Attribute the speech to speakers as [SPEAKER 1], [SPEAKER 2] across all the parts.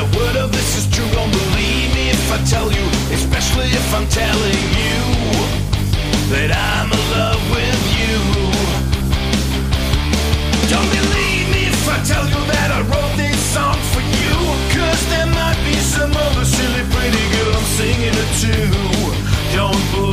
[SPEAKER 1] a word of this is true. Don't believe me if I tell you, especially if I'm telling you that I'm in love with you. Don't believe me if I tell you that I wrote this song for you. Cause there might be some other silly pretty girl I'm singing it to. Don't believe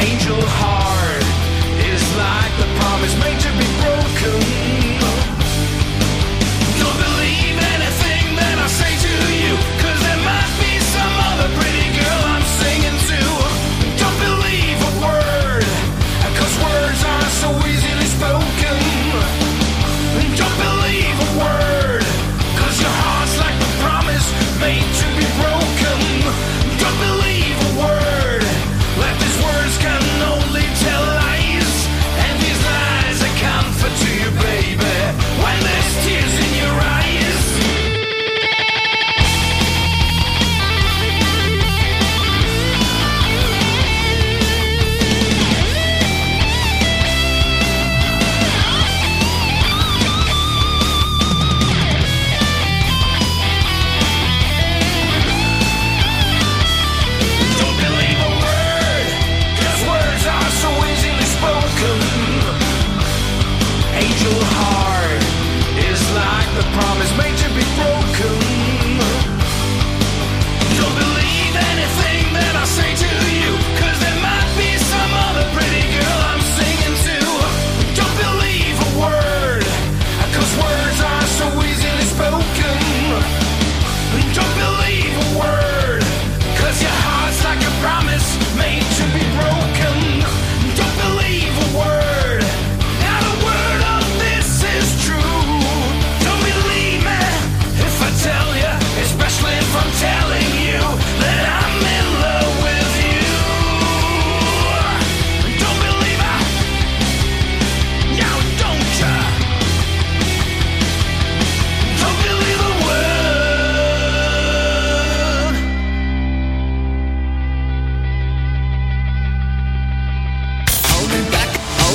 [SPEAKER 1] angel heart is like the promise made to be broken.